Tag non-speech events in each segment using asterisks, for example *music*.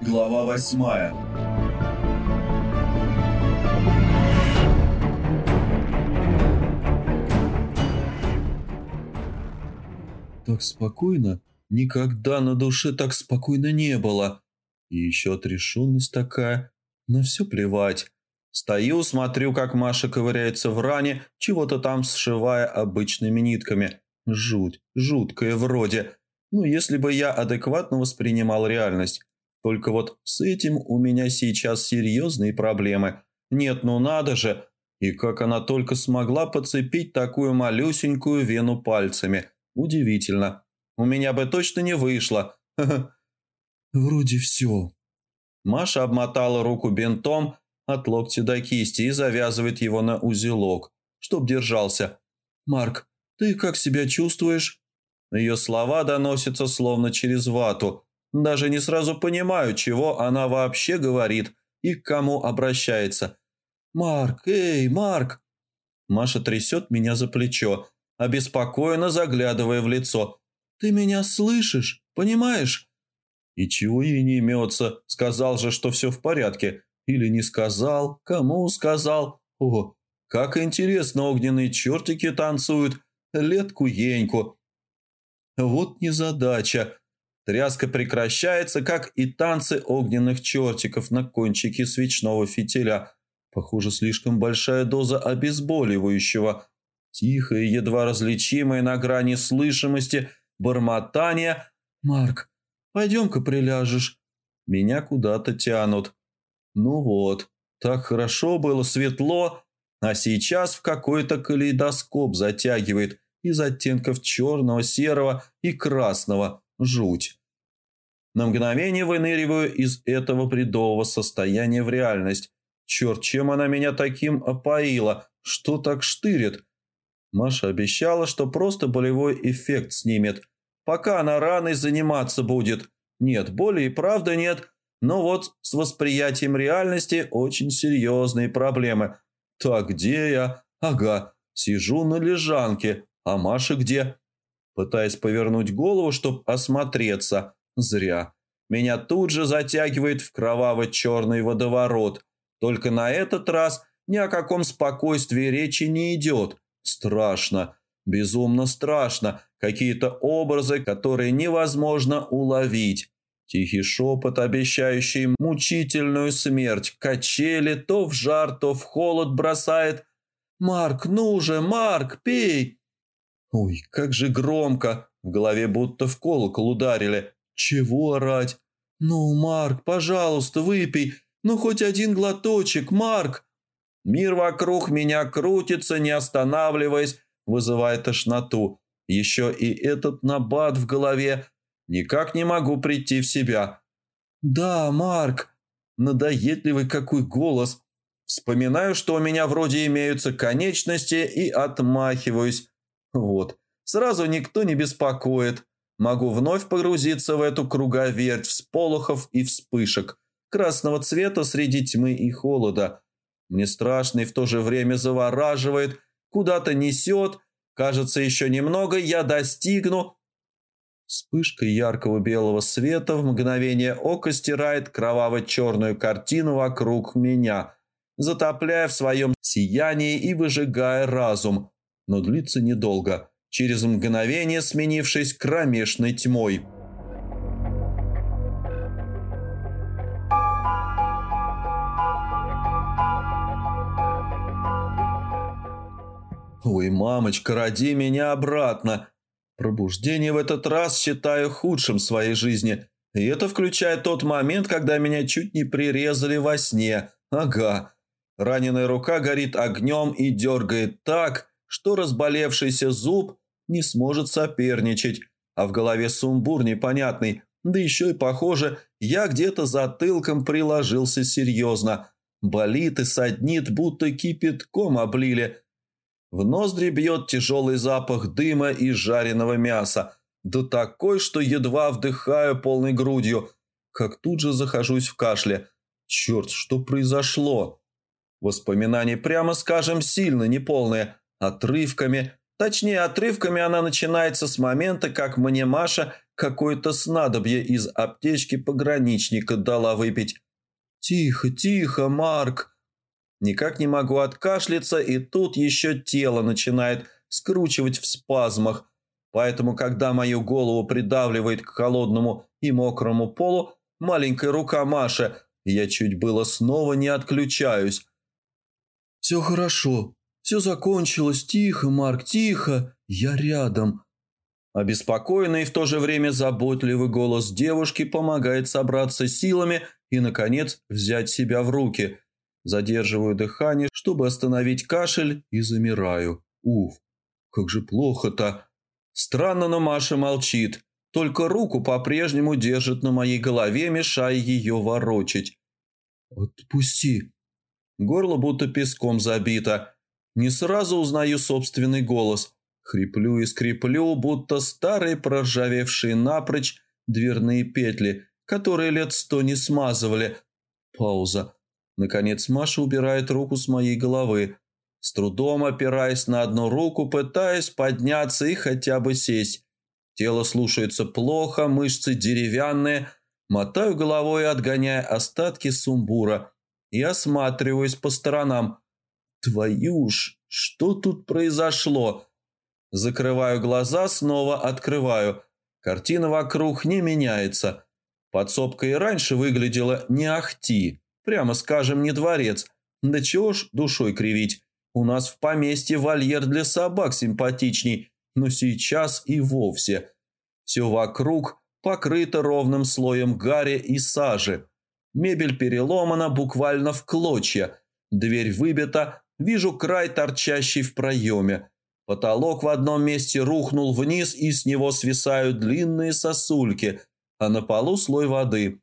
Глава восьмая Так спокойно? Никогда на душе так спокойно не было. И еще отрешенность такая. На все плевать. Стою, смотрю, как Маша ковыряется в ране, чего-то там сшивая обычными нитками. Жуть, жуткая вроде. Ну, если бы я адекватно воспринимал реальность. Только вот с этим у меня сейчас серьезные проблемы. Нет, ну надо же. И как она только смогла подцепить такую малюсенькую вену пальцами. Удивительно. У меня бы точно не вышло. *laughs* Вроде все. Маша обмотала руку бинтом от локтя до кисти и завязывает его на узелок, чтоб держался. «Марк, ты как себя чувствуешь?» Ее слова доносятся словно через вату. Даже не сразу понимаю, чего она вообще говорит и к кому обращается. «Марк, эй, Марк!» Маша трясет меня за плечо, обеспокоенно заглядывая в лицо. «Ты меня слышишь? Понимаешь?» «И чего ей не имется? Сказал же, что все в порядке. Или не сказал? Кому сказал? О, как интересно огненные чертики танцуют. Летку-еньку. Вот незадача. Тряска прекращается, как и танцы огненных чертиков на кончике свечного фитиля. Похоже, слишком большая доза обезболивающего. Тихое, едва различимое на грани слышимости бормотание. «Марк, пойдем-ка приляжешь». Меня куда-то тянут. Ну вот, так хорошо было, светло, а сейчас в какой-то калейдоскоп затягивает из оттенков черного, серого и красного – Жуть. На мгновение выныриваю из этого бредового состояния в реальность. Черт, чем она меня таким опоила? Что так штырит? Маша обещала, что просто болевой эффект снимет. Пока она раной заниматься будет. Нет, боли и правда нет. Но вот с восприятием реальности очень серьезные проблемы. Так, где я? Ага, сижу на лежанке. А Маша где? Пытаясь повернуть голову, чтобы осмотреться. Зря. Меня тут же затягивает в кроваво-черный водоворот. Только на этот раз ни о каком спокойствии речи не идет. Страшно. Безумно страшно. Какие-то образы, которые невозможно уловить. Тихий шепот, обещающий мучительную смерть. Качели то в жар, то в холод бросает. «Марк, ну же, Марк, пей!» Ой, как же громко! В голове будто в колокол ударили. Чего орать? Ну, Марк, пожалуйста, выпей. Ну, хоть один глоточек, Марк. Мир вокруг меня крутится, не останавливаясь, вызывая тошноту. Еще и этот набат в голове. Никак не могу прийти в себя. Да, Марк. Надоедливый какой голос. Вспоминаю, что у меня вроде имеются конечности и отмахиваюсь. Вот, сразу никто не беспокоит. Могу вновь погрузиться в эту круговерть всполохов и вспышек, красного цвета среди тьмы и холода. Мне страшно и в то же время завораживает, куда-то несет. Кажется, еще немного я достигну. Вспышка яркого белого света в мгновение ока стирает кроваво-черную картину вокруг меня, затопляя в своем сиянии и выжигая разум – но длится недолго, через мгновение сменившись кромешной тьмой. «Ой, мамочка, роди меня обратно!» Пробуждение в этот раз считаю худшим в своей жизни. И это включает тот момент, когда меня чуть не прирезали во сне. Ага. Раненая рука горит огнем и дергает так, что разболевшийся зуб не сможет соперничать, а в голове сумбур непонятный, да еще и, похоже, я где-то затылком приложился серьезно. Болит и саднит, будто кипятком облили. В ноздри бьет тяжелый запах дыма и жареного мяса, да такой, что едва вдыхаю полной грудью, как тут же захожусь в кашле. Черт, что произошло? Воспоминания, прямо скажем, сильно неполные – отрывками, Точнее, отрывками она начинается с момента, как мне Маша какое-то снадобье из аптечки пограничника дала выпить. «Тихо, тихо, Марк!» Никак не могу откашляться, и тут еще тело начинает скручивать в спазмах. Поэтому, когда мою голову придавливает к холодному и мокрому полу маленькая рука Маши, я чуть было снова не отключаюсь. «Все хорошо. Все закончилось. Тихо, Марк, тихо. Я рядом». Обеспокоенный и в то же время заботливый голос девушки помогает собраться силами и, наконец, взять себя в руки. Задерживаю дыхание, чтобы остановить кашель, и замираю. Уф, как же плохо-то. Странно, но Маша молчит. Только руку по-прежнему держит на моей голове, мешая ее ворочать. «Отпусти!» Горло будто песком забито. Не сразу узнаю собственный голос. Хриплю и скреплю, будто старые проржавевшие напрочь дверные петли, которые лет сто не смазывали. Пауза. Наконец Маша убирает руку с моей головы. С трудом опираясь на одну руку, пытаясь подняться и хотя бы сесть. Тело слушается плохо, мышцы деревянные. Мотаю головой, отгоняя остатки сумбура и осматриваюсь по сторонам. Твою ж, что тут произошло? Закрываю глаза, снова открываю. Картина вокруг не меняется. Подсобка и раньше выглядела не ахти, прямо скажем, не дворец. Да чего ж душой кривить. У нас в поместье вольер для собак симпатичней, но сейчас и вовсе. Все вокруг покрыто ровным слоем гари и сажи. Мебель переломана буквально в клочья. Дверь выбита, вижу край, торчащий в проеме. Потолок в одном месте рухнул вниз, и с него свисают длинные сосульки, а на полу слой воды.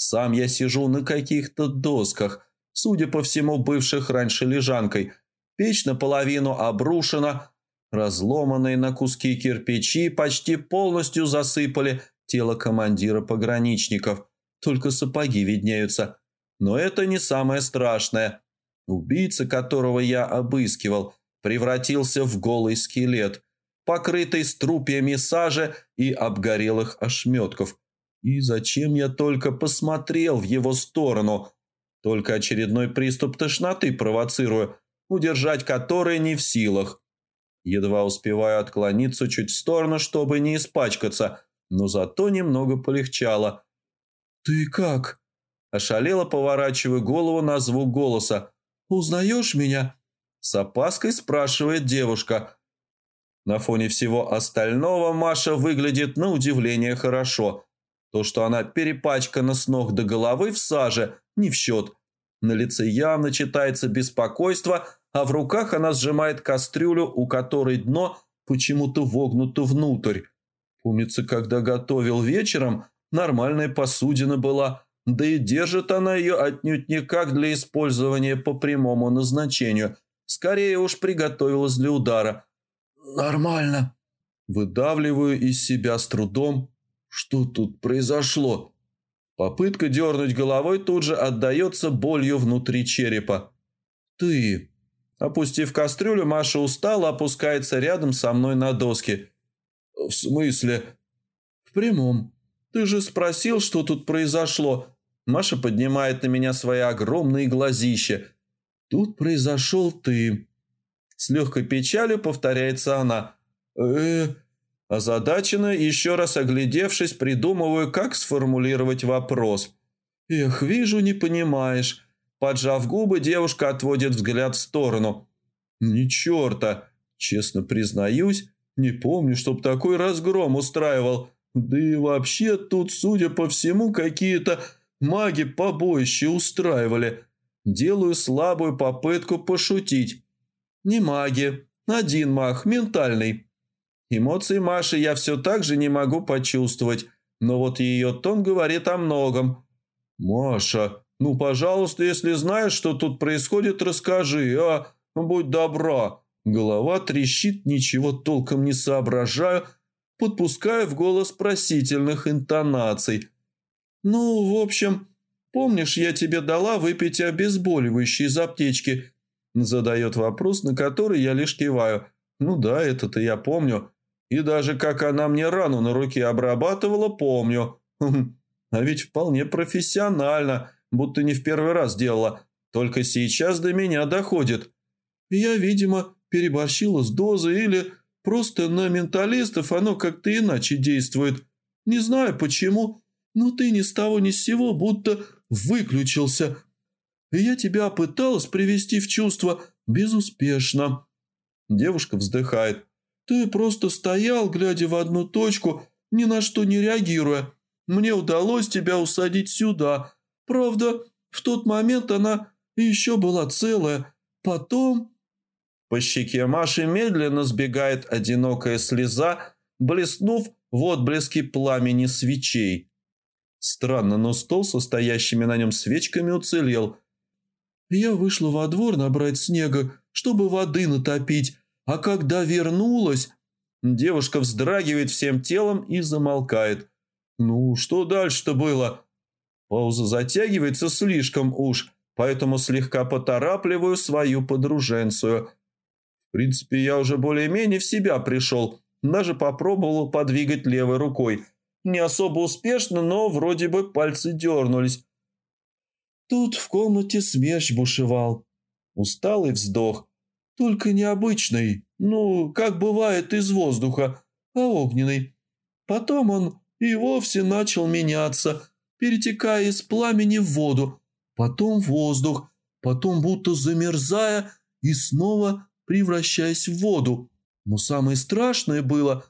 Сам я сижу на каких-то досках, судя по всему, бывших раньше лежанкой. Печь наполовину обрушена, разломанные на куски кирпичи почти полностью засыпали тело командира пограничников – только сапоги виднеются. Но это не самое страшное. Убийца, которого я обыскивал, превратился в голый скелет, покрытый струпьями сажи и обгорелых ошметков. И зачем я только посмотрел в его сторону? Только очередной приступ тошноты провоцирую, удержать который не в силах. Едва успеваю отклониться чуть в сторону, чтобы не испачкаться, но зато немного полегчало – «Ты как?» Ошалело поворачиваю голову на звук голоса. «Узнаешь меня?» С опаской спрашивает девушка. На фоне всего остального Маша выглядит на удивление хорошо. То, что она перепачкана с ног до головы в саже, не в счет. На лице явно читается беспокойство, а в руках она сжимает кастрюлю, у которой дно почему-то вогнуто внутрь. Помнится, когда готовил вечером, нормальная посудина была, да и держит она ее отнюдь не как для использования по прямому назначению. Скорее уж приготовилась для удара. «Нормально». Выдавливаю из себя с трудом. Что тут произошло? Попытка дернуть головой тут же отдается болью внутри черепа. «Ты...» Опустив кастрюлю, Маша устала, опускается рядом со мной на доски. «В смысле?» «В прямом. Ты же спросил, что тут произошло. Маша поднимает на меня свои огромные глазища. Тут произошел ты. С легкой печалью повторяется она. э Озадаченно, еще раз оглядевшись, придумываю, как сформулировать вопрос. «Эх, вижу, не понимаешь». Поджав губы, девушка отводит взгляд в сторону. «Ни черта! Честно признаюсь, не помню, чтоб такой разгром устраивал. Да и вообще тут, судя по всему, какие-то маги побоище устраивали. Делаю слабую попытку пошутить. Не маги, один маг, ментальный. Эмоции Маши я все так же не могу почувствовать, но вот ее тон говорит о многом. «Маша, ну, пожалуйста, если знаешь, что тут происходит, расскажи, а? Будь добра». Голова трещит, ничего толком не соображаю – подпуская в голос просительных интонаций. «Ну, в общем, помнишь, я тебе дала выпить обезболивающие из аптечки?» Задает вопрос, на который я лишь киваю. Ну да, это-то я помню. И даже как она мне рану на руке обрабатывала, помню. А ведь вполне профессионально, будто не в первый раз делала. Только сейчас до меня доходит. Я, видимо, переборщила с дозой или просто на менталистов оно как-то иначе действует. Не знаю почему, но ты ни с того ни с сего будто выключился. Я тебя пыталась привести в чувство безуспешно. Девушка вздыхает. Ты просто стоял, глядя в одну точку, ни на что не реагируя. Мне удалось тебя усадить сюда. Правда, в тот момент она еще была целая. Потом...» По щеке Маши медленно сбегает одинокая слеза, блеснув в отблеске пламени свечей. Странно, но стол со стоящими на нем свечками уцелел. Я вышла во двор набрать снега, чтобы воды натопить, а когда вернулась... Девушка вздрагивает всем телом и замолкает. «Ну, что дальше-то было?» Пауза затягивается слишком уж, поэтому слегка поторапливаю свою подруженцию. В принципе, я уже более-менее в себя пришел, даже попробовал подвигать левой рукой. Не особо успешно, но вроде бы пальцы дернулись. Тут в комнате смерч бушевал. Усталый вздох. Только необычный, ну, как бывает из воздуха, а огненный. Потом он и вовсе начал меняться, перетекая из пламени в воду, потом в воздух, потом будто замерзая и снова превращаясь в воду. Но самое страшное было...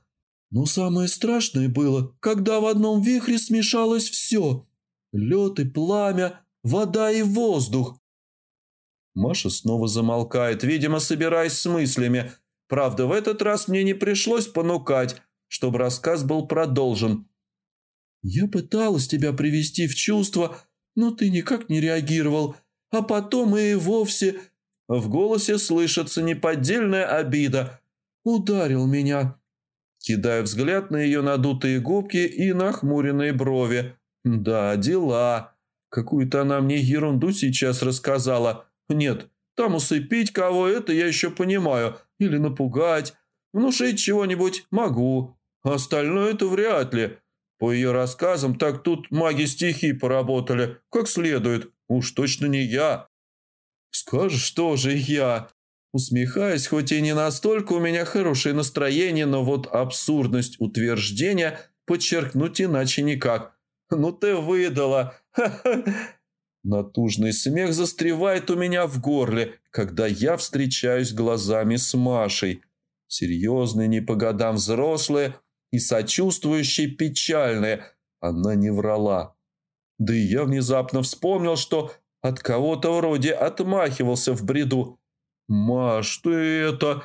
Но самое страшное было, когда в одном вихре смешалось все. Лед и пламя, вода и воздух. Маша снова замолкает, видимо, собираясь с мыслями. Правда, в этот раз мне не пришлось понукать, чтобы рассказ был продолжен. «Я пыталась тебя привести в чувство, но ты никак не реагировал, а потом и вовсе...» В голосе слышится неподдельная обида. «Ударил меня». Кидаю взгляд на ее надутые губки и нахмуренные брови. «Да, дела. Какую-то она мне ерунду сейчас рассказала. Нет, там усыпить кого это я еще понимаю. Или напугать. Внушить чего-нибудь могу. Остальное это вряд ли. По ее рассказам, так тут маги стихи поработали, как следует. Уж точно не я. Скажешь, тоже я. Усмехаясь, хоть и не настолько у меня хорошее настроение, но вот абсурдность утверждения подчеркнуть иначе никак. Ну ты выдала. Натужный смех застревает у меня в горле, когда я встречаюсь глазами с Машей. Серьезные, не по годам взрослые – и сочувствующей печальная. Она не врала. Да и я внезапно вспомнил, что от кого-то вроде отмахивался в бреду. «Маш, ты это...»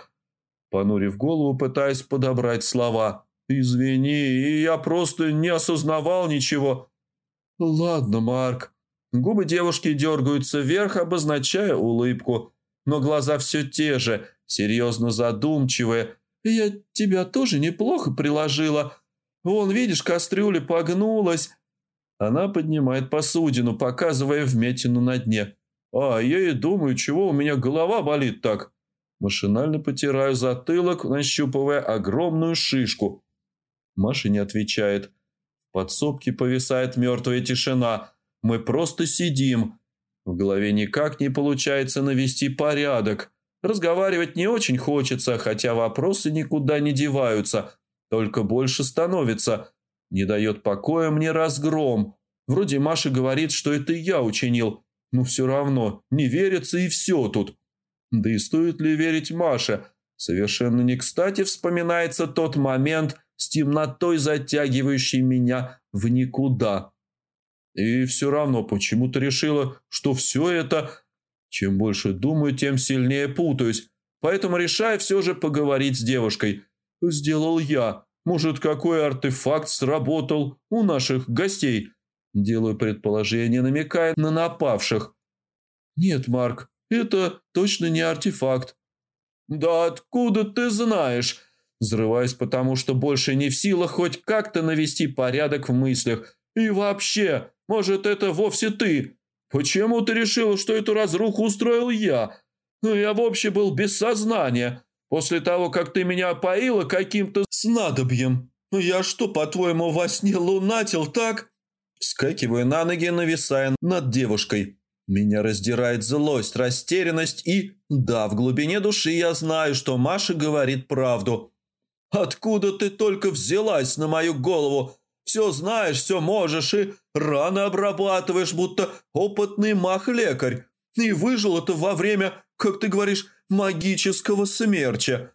Понурив голову, пытаясь подобрать слова. «Извини, я просто не осознавал ничего». «Ладно, Марк». Губы девушки дергаются вверх, обозначая улыбку. Но глаза все те же, серьезно задумчивые, «Я тебя тоже неплохо приложила. Вон, видишь, кастрюля погнулась». Она поднимает посудину, показывая вмятину на дне. «А, я и думаю, чего у меня голова болит так?» Машинально потираю затылок, нащупывая огромную шишку. Маша не отвечает. В подсобке повисает мертвая тишина. Мы просто сидим. В голове никак не получается навести порядок. Разговаривать не очень хочется, хотя вопросы никуда не деваются, только больше становится. Не дает покоя мне разгром. Вроде Маша говорит, что это я учинил, но все равно не верится и все тут. Да и стоит ли верить Маше? Совершенно не кстати вспоминается тот момент с темнотой, затягивающей меня в никуда. И все равно почему-то решила, что все это чем больше думаю, тем сильнее путаюсь, поэтому решаю все же поговорить с девушкой. Сделал я. Может, какой артефакт сработал у наших гостей? Делаю предположение, намекая на напавших. Нет, Марк, это точно не артефакт. Да откуда ты знаешь? Взрываюсь, потому что больше не в силах хоть как-то навести порядок в мыслях. И вообще, может, это вовсе ты? «Почему ты решила, что эту разруху устроил я? Ну, я вообще был без сознания. После того, как ты меня опоила каким-то снадобьем. Я что, по-твоему, во сне лунатил, так?» Вскакиваю на ноги, нависая над девушкой. Меня раздирает злость, растерянность и... Да, в глубине души я знаю, что Маша говорит правду. «Откуда ты только взялась на мою голову? Все знаешь, все можешь и рано обрабатываешь, будто опытный мах-лекарь. И выжил это во время, как ты говоришь, магического смерча.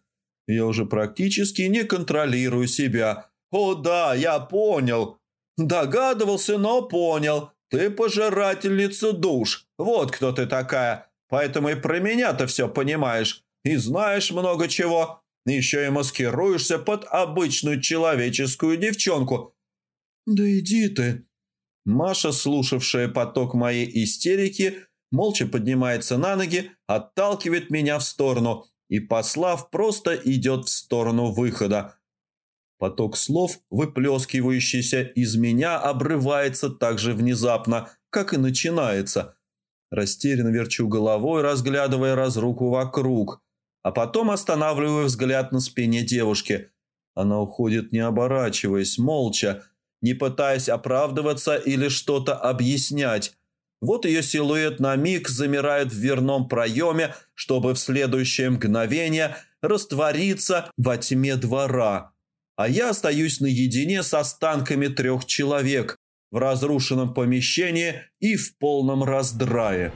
Я уже практически не контролирую себя. О да, я понял. Догадывался, но понял. Ты пожирательница душ. Вот кто ты такая. Поэтому и про меня-то все понимаешь. И знаешь много чего. Еще и маскируешься под обычную человеческую девчонку. Да иди ты. Маша, слушавшая поток моей истерики, молча поднимается на ноги, отталкивает меня в сторону и, послав, просто идет в сторону выхода. Поток слов, выплескивающийся из меня, обрывается так же внезапно, как и начинается. Растерянно верчу головой, разглядывая разруку вокруг, а потом останавливаю взгляд на спине девушки. Она уходит, не оборачиваясь, молча, не пытаясь оправдываться или что-то объяснять. Вот ее силуэт на миг замирает в дверном проеме, чтобы в следующее мгновение раствориться во тьме двора. А я остаюсь наедине с останками трех человек в разрушенном помещении и в полном раздрае.